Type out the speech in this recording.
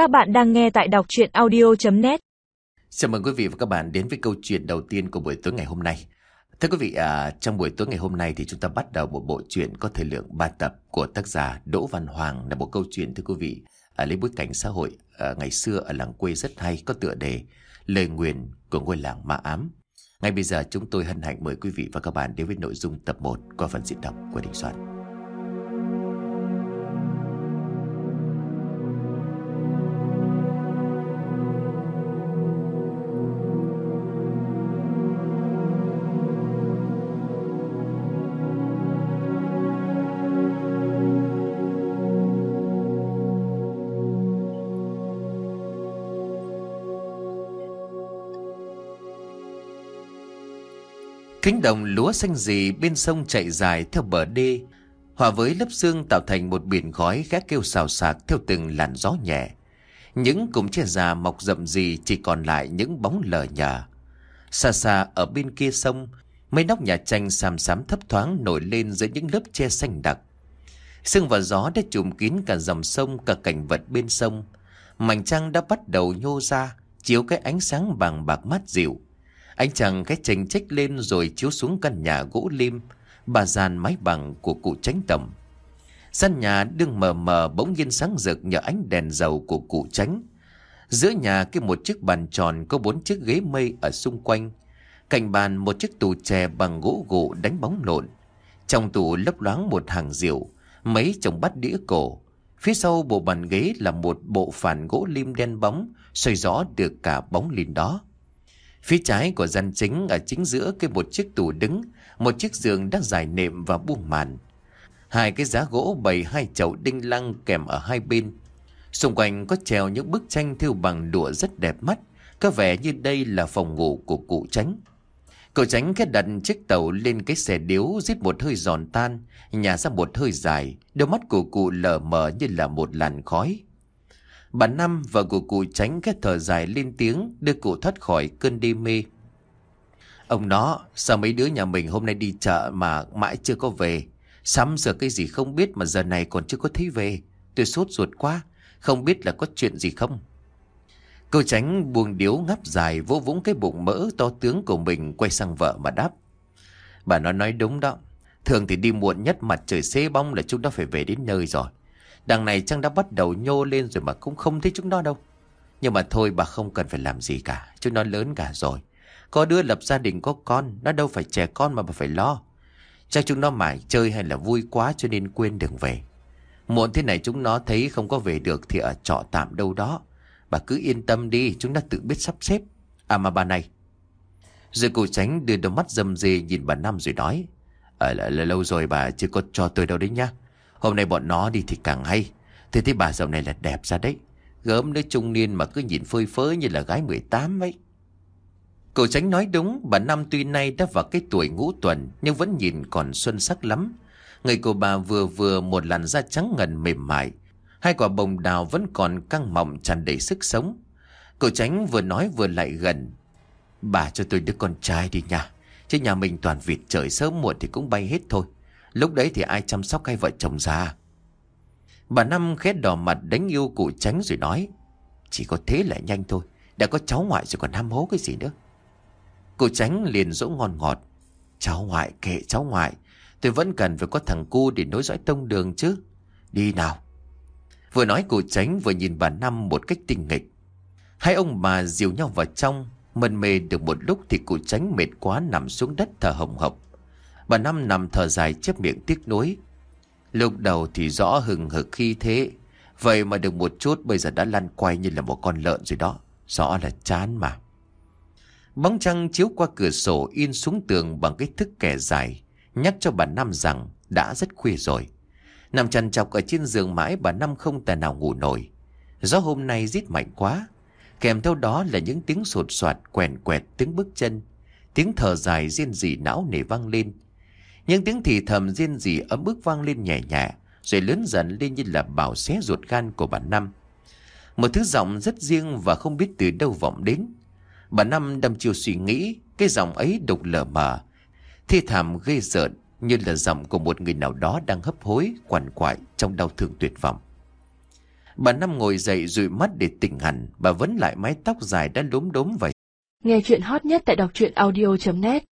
Các bạn đang nghe tại đọc chuyện audio.net Chào mừng quý vị và các bạn đến với câu chuyện đầu tiên của buổi tối ngày hôm nay. Thưa quý vị, à, trong buổi tối ngày hôm nay thì chúng ta bắt đầu một bộ truyện có thời lượng 3 tập của tác giả Đỗ Văn Hoàng là một câu chuyện thưa quý vị à, lấy bối cảnh xã hội à, ngày xưa ở làng quê rất hay có tựa đề Lời nguyền của ngôi làng ma ám. Ngay bây giờ chúng tôi hân hạnh mời quý vị và các bạn đến với nội dung tập 1 qua phần diễn đọc của Đình Soạn. Cánh đồng lúa xanh gì bên sông chạy dài theo bờ đê, hòa với lớp xương tạo thành một biển khói khẽ kêu xào xạc theo từng làn gió nhẹ. Những cụm tre già mọc rậm gì chỉ còn lại những bóng lờ nhà. Xa xa ở bên kia sông, mấy nóc nhà tranh xàm xám thấp thoáng nổi lên giữa những lớp tre xanh đặc. Sương và gió đã trùm kín cả dòng sông, cả cảnh vật bên sông. Mảnh trăng đã bắt đầu nhô ra, chiếu cái ánh sáng vàng bạc mát dịu. Anh chàng cái chành trách lên rồi chiếu xuống căn nhà gỗ lim, bà giàn mái bằng của cụ tránh tổng. sân nhà đương mờ mờ bỗng nhiên sáng rực nhờ ánh đèn dầu của cụ tránh. Giữa nhà cái một chiếc bàn tròn có bốn chiếc ghế mây ở xung quanh. Cạnh bàn một chiếc tủ chè bằng gỗ gỗ đánh bóng lộn. Trong tủ lấp loáng một hàng rượu, mấy chồng bát đĩa cổ. Phía sau bộ bàn ghế là một bộ phản gỗ lim đen bóng, xoay rõ được cả bóng lìn đó. Phía trái của gian chính ở chính giữa cái một chiếc tủ đứng, một chiếc giường đã dài nệm và buông màn. Hai cái giá gỗ bày hai chậu đinh lăng kèm ở hai bên. Xung quanh có treo những bức tranh thêu bằng đũa rất đẹp mắt, có vẻ như đây là phòng ngủ của cụ tránh. Cậu tránh khét đặt chiếc tàu lên cái xe điếu giết một hơi giòn tan, nhả ra một hơi dài, đôi mắt của cụ lờ mờ như là một làn khói. Bà Năm và cụ cụ tránh cái thở dài lên tiếng đưa cụ thoát khỏi cơn đê mê. Ông nó, sao mấy đứa nhà mình hôm nay đi chợ mà mãi chưa có về? Sắm giờ cái gì không biết mà giờ này còn chưa có thấy về. Tôi sốt ruột quá, không biết là có chuyện gì không? Cô tránh buông điếu ngắp dài vỗ vũng cái bụng mỡ to tướng của mình quay sang vợ mà đáp. Bà nó nói đúng đó. Thường thì đi muộn nhất mặt trời xế bóng là chúng ta phải về đến nơi rồi. Đằng này chăng đã bắt đầu nhô lên rồi mà cũng không thấy chúng nó đâu. Nhưng mà thôi bà không cần phải làm gì cả. Chúng nó lớn cả rồi. Có đứa lập gia đình có con. Nó đâu phải trẻ con mà bà phải lo. Chắc chúng nó mải chơi hay là vui quá cho nên quên đường về. Muộn thế này chúng nó thấy không có về được thì ở trọ tạm đâu đó. Bà cứ yên tâm đi, chúng nó tự biết sắp xếp. À mà bà này. Rồi cô tránh đưa đôi mắt dâm dê nhìn bà Năm rồi nói. Ờ, ở là, là lâu rồi bà chưa có cho tôi đâu đấy nhá. Hôm nay bọn nó đi thì càng hay. Thế thấy bà dạo này là đẹp ra đấy. Gớm đứa trung niên mà cứ nhìn phơi phới như là gái 18 ấy. Cậu tránh nói đúng, bà Năm tuy nay đã vào cái tuổi ngũ tuần nhưng vẫn nhìn còn xuân sắc lắm. Người của bà vừa vừa một làn da trắng ngần mềm mại. Hai quả bồng đào vẫn còn căng mọng tràn đầy sức sống. Cậu tránh vừa nói vừa lại gần. Bà cho tôi đứa con trai đi nha. Chứ nhà mình toàn vịt trời sớm muộn thì cũng bay hết thôi. Lúc đấy thì ai chăm sóc hai vợ chồng già? Bà Năm khét đỏ mặt đánh yêu cụ tránh rồi nói, Chỉ có thế là nhanh thôi, Đã có cháu ngoại rồi còn ham hố cái gì nữa. Cụ tránh liền dỗ ngon ngọt, Cháu ngoại kệ cháu ngoại, Tôi vẫn cần phải có thằng cu để nối dõi tông đường chứ. Đi nào. Vừa nói cụ tránh vừa nhìn bà Năm một cách tinh nghịch. Hai ông bà dìu nhau vào trong Mần mê được một lúc thì cụ tránh mệt quá nằm xuống đất thở hồng hộc. Bà Năm nằm thở dài chép miệng tiếc nuối. Lúc đầu thì rõ hừng hực khi thế. Vậy mà được một chút, bây giờ đã lăn quay như là một con lợn rồi đó. Rõ là chán mà. Bóng trăng chiếu qua cửa sổ in xuống tường bằng cái thức kẻ dài. Nhắc cho bà Năm rằng đã rất khuya rồi. Nằm chằn chọc ở trên giường mãi, bà Năm không tài nào ngủ nổi. Gió hôm nay rít mạnh quá. Kèm theo đó là những tiếng sột soạt quèn quẹt, tiếng bước chân. Tiếng thở dài riêng rỉ não nề vang lên. Những tiếng thì thầm riêng rỉ ấm ức vang lên nhẹ nhẹ, rồi lớn dần lên như là bảo xé ruột gan của bà Năm. Một thứ giọng rất riêng và không biết từ đâu vọng đến. Bà Năm đâm chiều suy nghĩ, cái giọng ấy đục lờ mờ, thi thảm ghê rợn như là giọng của một người nào đó đang hấp hối, quằn quại trong đau thương tuyệt vọng. Bà Năm ngồi dậy dụi mắt để tỉnh hẳn, bà vẫn lại mái tóc dài đã đốm đốm vậy. Nghe chuyện hot nhất tại đọc truyện audio.net